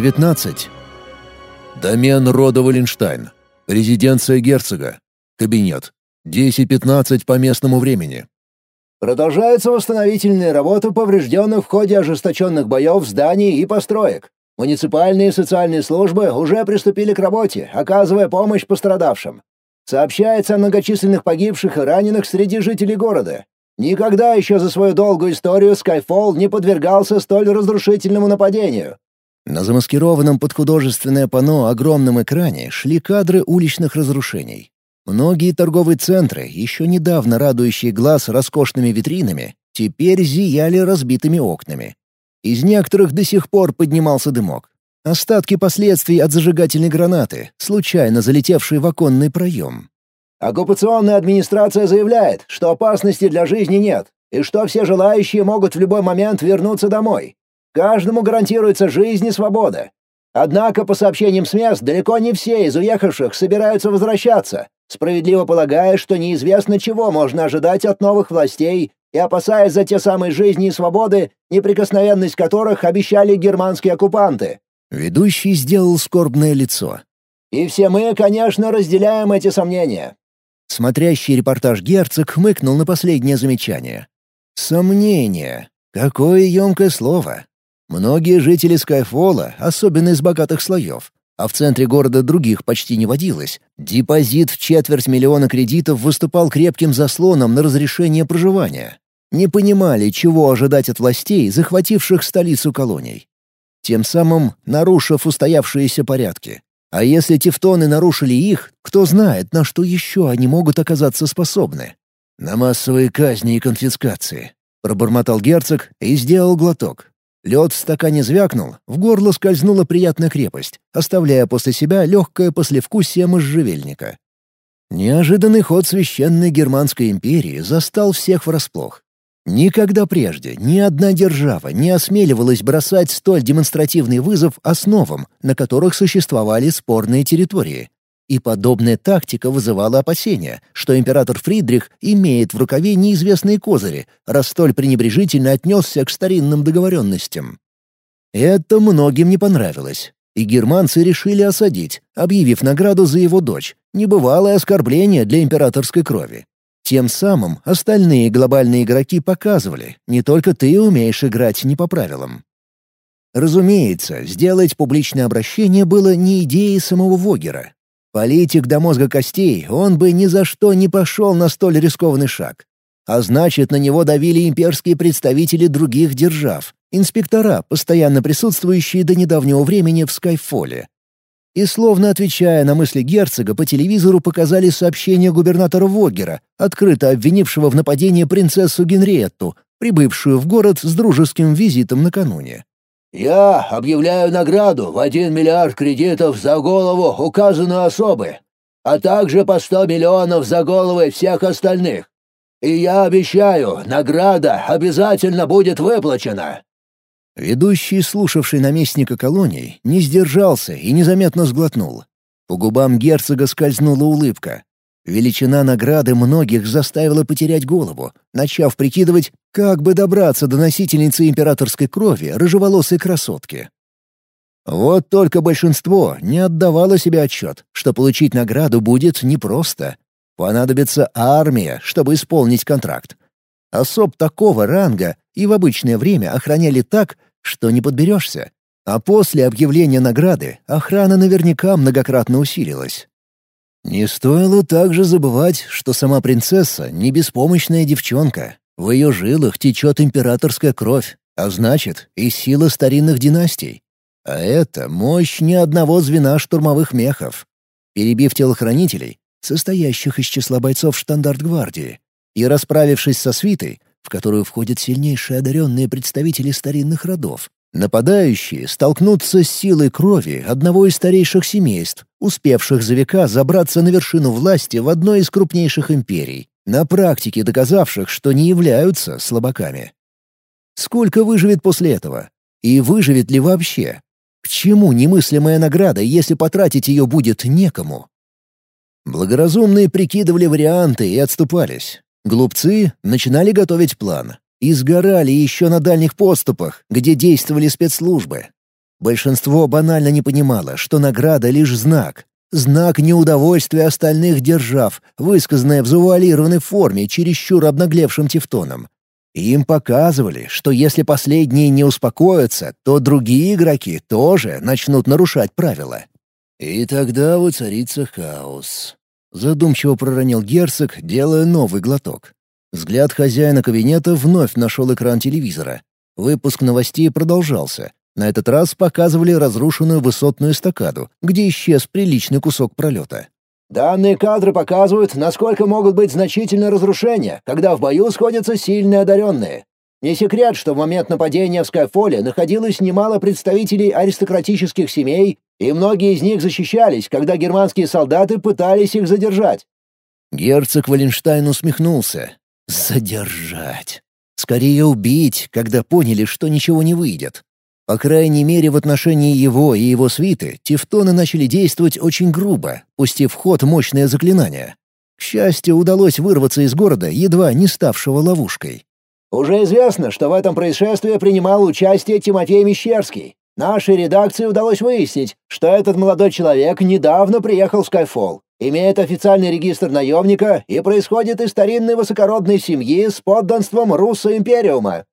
19. Домен рода Валенштайн. Резиденция герцога. Кабинет. 10.15 по местному времени. Продолжаются восстановительные работы поврежденных в ходе ожесточенных боев зданий и построек. Муниципальные и социальные службы уже приступили к работе, оказывая помощь пострадавшим. Сообщается о многочисленных погибших и раненых среди жителей города. Никогда еще за свою долгую историю Skyfall не подвергался столь разрушительному нападению. На замаскированном под художественное панно огромном экране шли кадры уличных разрушений. Многие торговые центры, еще недавно радующие глаз роскошными витринами, теперь зияли разбитыми окнами. Из некоторых до сих пор поднимался дымок. Остатки последствий от зажигательной гранаты, случайно залетевшей в оконный проем. Оккупационная администрация заявляет, что опасности для жизни нет, и что все желающие могут в любой момент вернуться домой. Каждому гарантируется жизнь и свобода. Однако, по сообщениям с мест, далеко не все из уехавших собираются возвращаться, справедливо полагая, что неизвестно чего можно ожидать от новых властей и опасаясь за те самые жизни и свободы, неприкосновенность которых обещали германские оккупанты. Ведущий сделал скорбное лицо. И все мы, конечно, разделяем эти сомнения. Смотрящий репортаж герцог хмыкнул на последнее замечание. «Сомнение. Какое емкое слово. Многие жители Скайфола, особенно из богатых слоев, а в центре города других почти не водилось, депозит в четверть миллиона кредитов выступал крепким заслоном на разрешение проживания. Не понимали, чего ожидать от властей, захвативших столицу колоний. Тем самым нарушив устоявшиеся порядки. А если тевтоны нарушили их, кто знает, на что еще они могут оказаться способны? «На массовые казни и конфискации», — пробормотал герцог и сделал глоток. Лед в стакане звякнул, в горло скользнула приятная крепость, оставляя после себя легкое послевкусие можжевельника. Неожиданный ход священной Германской империи застал всех врасплох. Никогда прежде ни одна держава не осмеливалась бросать столь демонстративный вызов основам, на которых существовали спорные территории. И подобная тактика вызывала опасения, что император Фридрих имеет в рукаве неизвестные козыри, раз столь пренебрежительно отнесся к старинным договоренностям. Это многим не понравилось, и германцы решили осадить, объявив награду за его дочь, небывалое оскорбление для императорской крови. Тем самым остальные глобальные игроки показывали, не только ты умеешь играть не по правилам. Разумеется, сделать публичное обращение было не идеей самого Вогера. Политик до мозга костей, он бы ни за что не пошел на столь рискованный шаг. А значит, на него давили имперские представители других держав, инспектора, постоянно присутствующие до недавнего времени в Скайфоле, и, словно отвечая на мысли герцога, по телевизору показали сообщение губернатора Воггера, открыто обвинившего в нападении принцессу Генриетту, прибывшую в город с дружеским визитом накануне. «Я объявляю награду в один миллиард кредитов за голову указанной особы, а также по сто миллионов за головы всех остальных. И я обещаю, награда обязательно будет выплачена. Ведущий, слушавший наместника колонии, не сдержался и незаметно сглотнул. По губам герцога скользнула улыбка. Величина награды многих заставила потерять голову, начав прикидывать, как бы добраться до носительницы императорской крови рыжеволосой красотки. Вот только большинство не отдавало себе отчет, что получить награду будет непросто. Понадобится армия, чтобы исполнить контракт. Особ такого ранга и в обычное время охраняли так, что не подберешься. А после объявления награды охрана наверняка многократно усилилась. Не стоило также забывать, что сама принцесса — не беспомощная девчонка. В ее жилах течет императорская кровь, а значит, и сила старинных династий. А это мощь ни одного звена штурмовых мехов. Перебив телохранителей, состоящих из числа бойцов штандарт-гвардии, и расправившись со свитой, в которую входят сильнейшие одаренные представители старинных родов. Нападающие столкнутся с силой крови одного из старейших семейств, успевших за века забраться на вершину власти в одной из крупнейших империй, на практике доказавших, что не являются слабаками. Сколько выживет после этого? И выживет ли вообще? К чему немыслимая награда, если потратить ее будет некому? Благоразумные прикидывали варианты и отступались. Глупцы начинали готовить план и сгорали еще на дальних подступах, где действовали спецслужбы. Большинство банально не понимало, что награда — лишь знак. Знак неудовольствия остальных держав, высказанное в завуалированной форме чересчур обнаглевшим тефтоном. Им показывали, что если последние не успокоятся, то другие игроки тоже начнут нарушать правила. «И тогда воцарится хаос», — задумчиво проронил герцог, делая новый глоток. Взгляд хозяина кабинета вновь нашел экран телевизора. Выпуск новостей продолжался. На этот раз показывали разрушенную высотную эстакаду, где исчез приличный кусок пролета. Данные кадры показывают, насколько могут быть значительные разрушения, когда в бою сходятся сильные одаренные. Не секрет, что в момент нападения в Скайфоле находилось немало представителей аристократических семей, и многие из них защищались, когда германские солдаты пытались их задержать. Герцог Валенштайн усмехнулся. «Задержать. Скорее убить, когда поняли, что ничего не выйдет. По крайней мере, в отношении его и его свиты тевтоны начали действовать очень грубо, пустив в ход мощное заклинание. К счастью, удалось вырваться из города, едва не ставшего ловушкой. «Уже известно, что в этом происшествии принимал участие Тимофей Мещерский. Нашей редакции удалось выяснить, что этот молодой человек недавно приехал в Скайфолл, имеет официальный регистр наемника и происходит из старинной высокородной семьи с подданством Руссо Империума.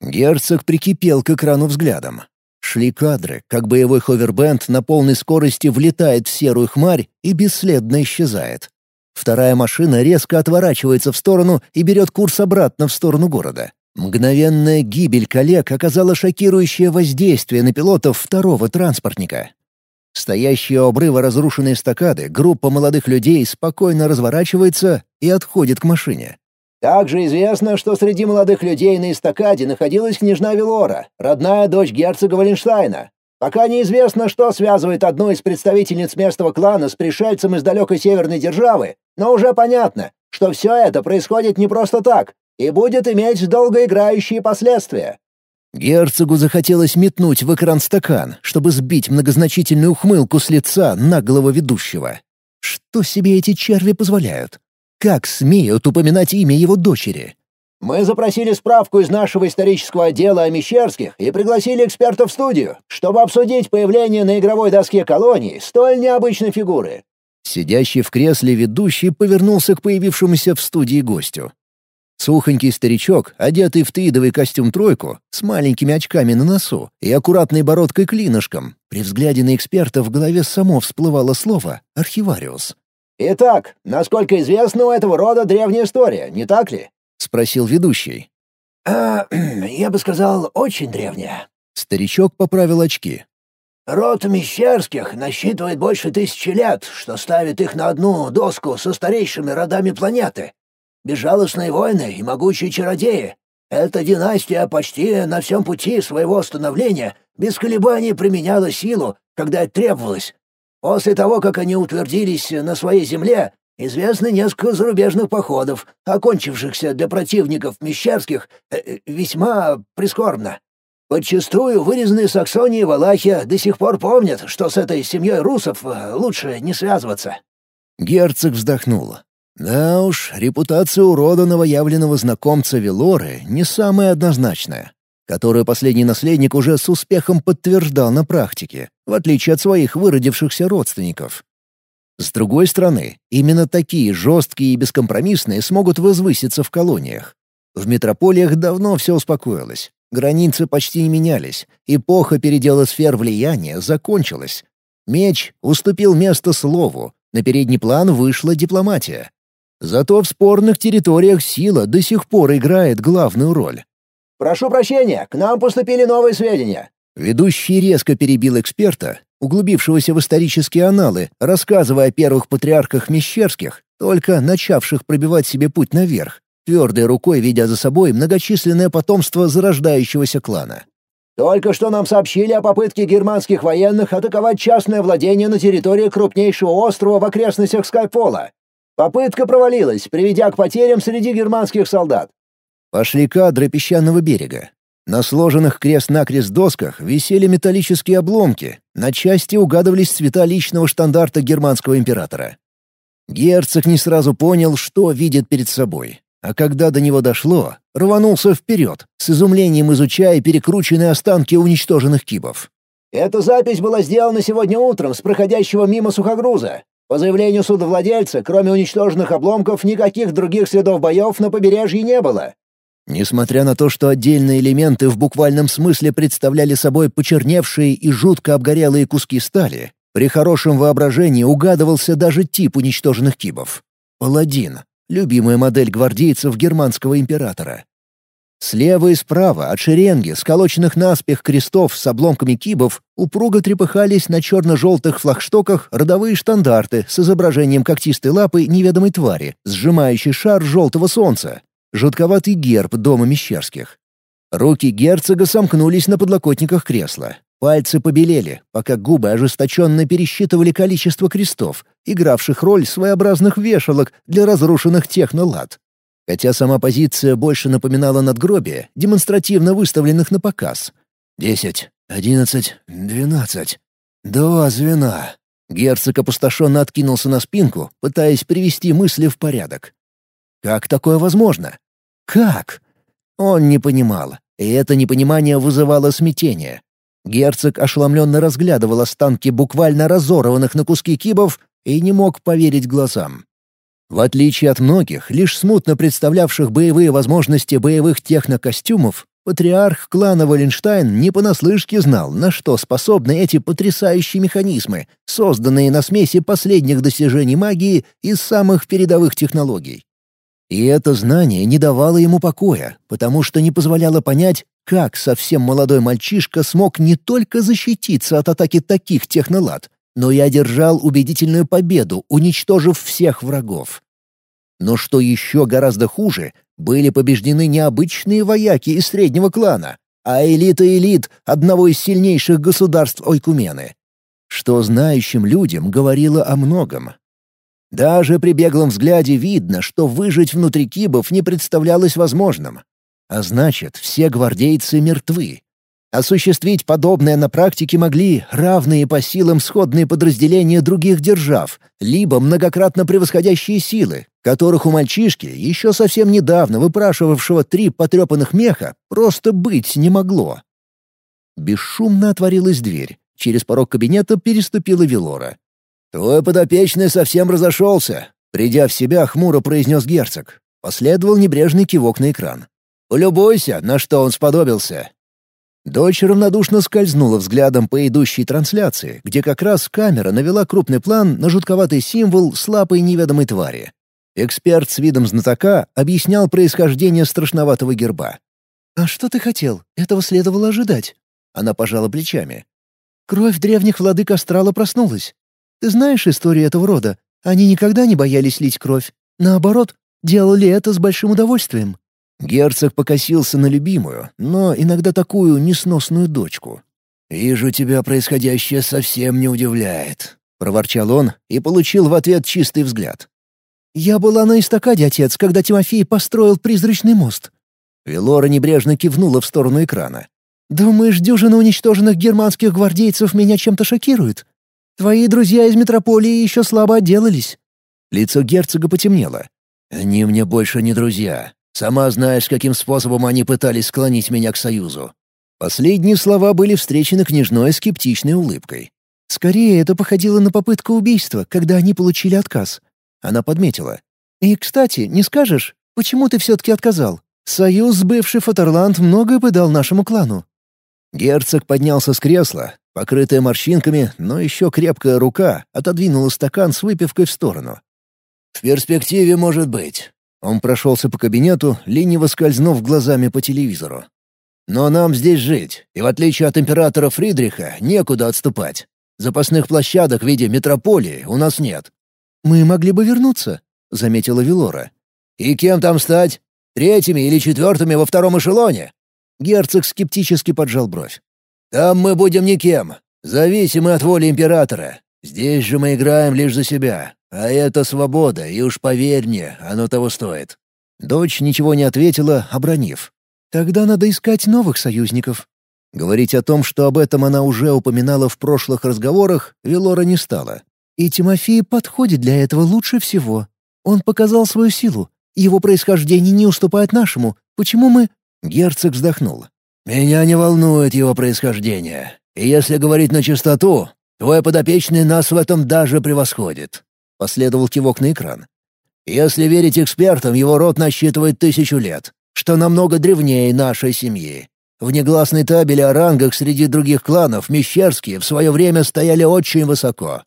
Герцог прикипел к экрану взглядом. Шли кадры, как боевой ховербенд на полной скорости влетает в серую хмарь и бесследно исчезает. Вторая машина резко отворачивается в сторону и берет курс обратно в сторону города. Мгновенная гибель коллег оказала шокирующее воздействие на пилотов второго транспортника. Стоящие у обрыва разрушенные эстакады, группа молодых людей спокойно разворачивается и отходит к машине. Также известно, что среди молодых людей на эстакаде находилась княжна Велора, родная дочь герцога Валенштайна. Пока неизвестно, что связывает одну из представительниц местного клана с пришельцем из далекой северной державы, но уже понятно, что все это происходит не просто так и будет иметь долгоиграющие последствия. Герцогу захотелось метнуть в экран стакан, чтобы сбить многозначительную ухмылку с лица наглого ведущего. Что себе эти черви позволяют? Как смеют упоминать имя его дочери? Мы запросили справку из нашего исторического отдела о Мещерских и пригласили экспертов в студию, чтобы обсудить появление на игровой доске колонии столь необычной фигуры. Сидящий в кресле ведущий повернулся к появившемуся в студии гостю. Сухонький старичок, одетый в твидовый костюм-тройку, с маленькими очками на носу и аккуратной бородкой-клинышком, при взгляде на эксперта в голове само всплывало слово «архивариус». «Итак, насколько известно, у этого рода древняя история, не так ли?» — спросил ведущий. «А, я бы сказал, очень древняя». Старичок поправил очки. «Род Мещерских насчитывает больше тысячи лет, что ставит их на одну доску со старейшими родами планеты. Безжалостные воины и могучие чародеи. Эта династия почти на всем пути своего становления без колебаний применяла силу, когда это требовалось, После того, как они утвердились на своей земле, известны несколько зарубежных походов, окончившихся для противников Мещерских э, э, весьма прискорбно. Подчастую вырезанные Саксонии и Валахия до сих пор помнят, что с этой семьей русов э, лучше не связываться». Герцог вздохнул. Да уж, репутация урода новоявленного знакомца Велоры не самая однозначная которую последний наследник уже с успехом подтверждал на практике, в отличие от своих выродившихся родственников. С другой стороны, именно такие жесткие и бескомпромиссные смогут возвыситься в колониях. В метрополиях давно все успокоилось, границы почти не менялись, эпоха передела сфер влияния закончилась. Меч уступил место слову, на передний план вышла дипломатия. Зато в спорных территориях сила до сих пор играет главную роль. «Прошу прощения, к нам поступили новые сведения». Ведущий резко перебил эксперта, углубившегося в исторические аналы, рассказывая о первых патриархах Мещерских, только начавших пробивать себе путь наверх, твердой рукой ведя за собой многочисленное потомство зарождающегося клана. «Только что нам сообщили о попытке германских военных атаковать частное владение на территории крупнейшего острова в окрестностях Скайпола. Попытка провалилась, приведя к потерям среди германских солдат. Пошли кадры песчаного берега. На сложенных крест-накрест досках висели металлические обломки, на части угадывались цвета личного штандарта германского императора. Герцог не сразу понял, что видит перед собой, а когда до него дошло, рванулся вперед, с изумлением изучая перекрученные останки уничтоженных кибов. Эта запись была сделана сегодня утром с проходящего мимо сухогруза. По заявлению судовладельца, кроме уничтоженных обломков, никаких других следов боев на побережье не было. Несмотря на то, что отдельные элементы в буквальном смысле представляли собой почерневшие и жутко обгорелые куски стали, при хорошем воображении угадывался даже тип уничтоженных кибов. Паладин — любимая модель гвардейцев германского императора. Слева и справа от шеренги, сколоченных наспех крестов с обломками кибов, упруго трепыхались на черно-желтых флагштоках родовые штандарты с изображением когтистой лапы неведомой твари, сжимающей шар желтого солнца, жутковатый герб дома Мещерских. Руки герцога сомкнулись на подлокотниках кресла. Пальцы побелели, пока губы ожесточенно пересчитывали количество крестов, игравших роль своеобразных вешалок для разрушенных технолад. Хотя сама позиция больше напоминала надгробие, демонстративно выставленных на показ. «Десять, одиннадцать, двенадцать. Два звена». Герцог опустошенно откинулся на спинку, пытаясь привести мысли в порядок. Как такое возможно? Как? Он не понимал, и это непонимание вызывало смятение. Герцог ошеломленно разглядывал останки буквально разорванных на куски кибов и не мог поверить глазам. В отличие от многих, лишь смутно представлявших боевые возможности боевых технокостюмов, патриарх клана Валенштайн не понаслышке знал, на что способны эти потрясающие механизмы, созданные на смеси последних достижений магии и самых передовых технологий. И это знание не давало ему покоя, потому что не позволяло понять, как совсем молодой мальчишка смог не только защититься от атаки таких технолад, но и одержал убедительную победу, уничтожив всех врагов. Но что еще гораздо хуже, были побеждены не обычные вояки из среднего клана, а элита элит одного из сильнейших государств Ойкумены. Что знающим людям говорило о многом. Даже при беглом взгляде видно, что выжить внутри кибов не представлялось возможным. А значит, все гвардейцы мертвы. Осуществить подобное на практике могли равные по силам сходные подразделения других держав, либо многократно превосходящие силы, которых у мальчишки, еще совсем недавно выпрашивавшего три потрепанных меха, просто быть не могло. Бесшумно отворилась дверь. Через порог кабинета переступила Велора. «Твой подопечный совсем разошелся», — придя в себя, хмуро произнес герцог. Последовал небрежный кивок на экран. «Полюбуйся, на что он сподобился. Дочь равнодушно скользнула взглядом по идущей трансляции, где как раз камера навела крупный план на жутковатый символ с лапой неведомой твари. Эксперт с видом знатока объяснял происхождение страшноватого герба. «А что ты хотел? Этого следовало ожидать». Она пожала плечами. «Кровь древних владык Астрала проснулась. Ты знаешь историю этого рода? Они никогда не боялись лить кровь. Наоборот, делали это с большим удовольствием. Герцог покосился на любимую, но иногда такую несносную дочку. «Вижу, тебя происходящее совсем не удивляет», — проворчал он и получил в ответ чистый взгляд. «Я была на эстакаде, отец, когда Тимофей построил призрачный мост». Велора небрежно кивнула в сторону экрана. «Думаешь, дюжина уничтоженных германских гвардейцев меня чем-то шокирует? Твои друзья из метрополии еще слабо отделались». Лицо герцога потемнело. «Они мне больше не друзья. Сама знаешь, каким способом они пытались склонить меня к союзу». Последние слова были встречены княжной скептичной улыбкой. «Скорее, это походило на попытку убийства, когда они получили отказ». Она подметила. «И, кстати, не скажешь, почему ты все-таки отказал? Союз, бывший Фатерланд, многое бы дал нашему клану». Герцог поднялся с кресла, покрытая морщинками, но еще крепкая рука отодвинула стакан с выпивкой в сторону. «В перспективе, может быть. Он прошелся по кабинету, лениво скользнув глазами по телевизору. «Но нам здесь жить, и в отличие от императора Фридриха, некуда отступать. Запасных площадок в виде метрополии у нас нет». «Мы могли бы вернуться», — заметила Вилора. «И кем там стать? Третьими или четвертыми во втором эшелоне?» Герцог скептически поджал бровь. «Там мы будем никем, зависимы от воли императора. Здесь же мы играем лишь за себя. А это свобода, и уж поверь мне, оно того стоит». Дочь ничего не ответила, обронив. «Тогда надо искать новых союзников». Говорить о том, что об этом она уже упоминала в прошлых разговорах, Велора не стала. «И Тимофей подходит для этого лучше всего. Он показал свою силу. Его происхождение не уступает нашему. Почему мы...» Герцог вздохнул. «Меня не волнует его происхождение. И если говорить на чистоту, твой подопечный нас в этом даже превосходит». Последовал кивок на экран. «Если верить экспертам, его род насчитывает тысячу лет, что намного древнее нашей семьи. В негласной табеле о рангах среди других кланов Мещерские в свое время стояли очень высоко».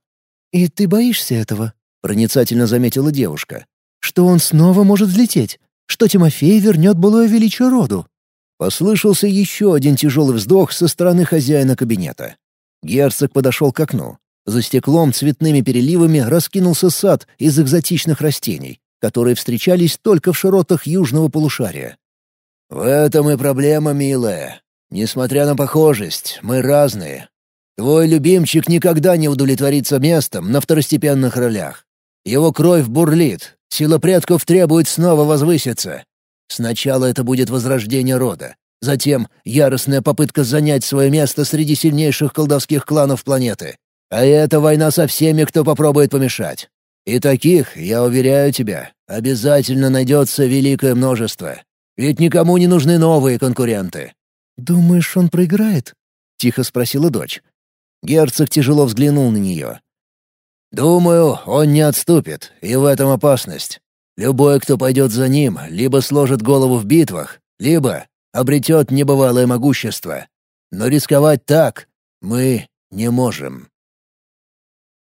«И ты боишься этого?» — проницательно заметила девушка. «Что он снова может взлететь? Что Тимофей вернет былое величие роду?» Послышался еще один тяжелый вздох со стороны хозяина кабинета. Герцог подошел к окну. За стеклом цветными переливами раскинулся сад из экзотичных растений, которые встречались только в широтах южного полушария. «В этом и проблема, милая. Несмотря на похожесть, мы разные. Твой любимчик никогда не удовлетворится местом на второстепенных ролях. Его кровь бурлит, сила предков требует снова возвыситься. Сначала это будет возрождение рода, затем яростная попытка занять свое место среди сильнейших колдовских кланов планеты. А это война со всеми, кто попробует помешать. И таких, я уверяю тебя, обязательно найдется великое множество. Ведь никому не нужны новые конкуренты». «Думаешь, он проиграет?» — тихо спросила дочь. Герцог тяжело взглянул на нее. «Думаю, он не отступит, и в этом опасность. Любой, кто пойдет за ним, либо сложит голову в битвах, либо обретет небывалое могущество. Но рисковать так мы не можем».